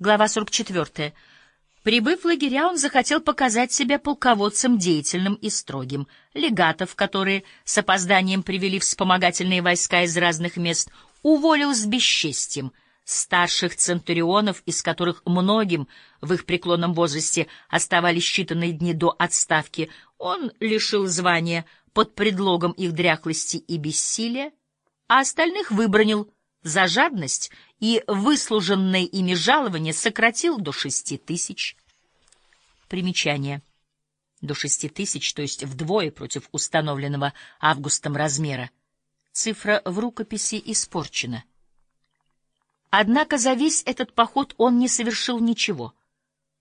Глава 44. Прибыв в лагеря, он захотел показать себя полководцем деятельным и строгим. Легатов, которые с опозданием привели вспомогательные войска из разных мест, уволил с бесчестием. Старших центурионов, из которых многим в их преклонном возрасте оставались считанные дни до отставки, он лишил звания под предлогом их дряхлости и бессилия, а остальных выбронил за жадность и выслуженное ими жалование сократил до шести тысяч. Примечание. До шести тысяч, то есть вдвое против установленного августом размера. Цифра в рукописи испорчена. Однако за весь этот поход он не совершил ничего.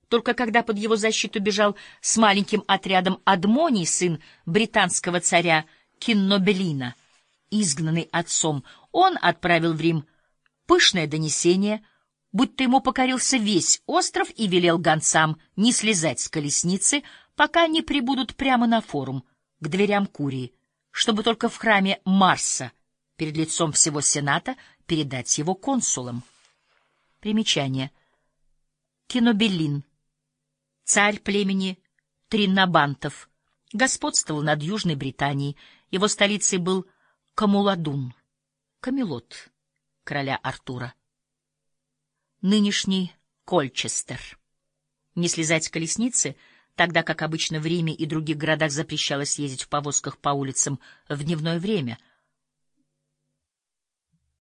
Только когда под его защиту бежал с маленьким отрядом Адмоний, сын британского царя Киннобелина, изгнанный отцом, он отправил в Рим пышное донесение, будто ему покорился весь остров и велел гонцам не слезать с колесницы, пока не прибудут прямо на форум, к дверям Курии, чтобы только в храме Марса, перед лицом всего Сената, передать его консулам. Примечание. Кинобеллин, царь племени Триннабантов, господствовал над Южной Британией, его столицей был Камуладун, Камелот короля Артура. Нынешний Кольчестер. Не слезать с колесницы, тогда как обычно в Риме и других городах запрещалось ездить в повозках по улицам в дневное время,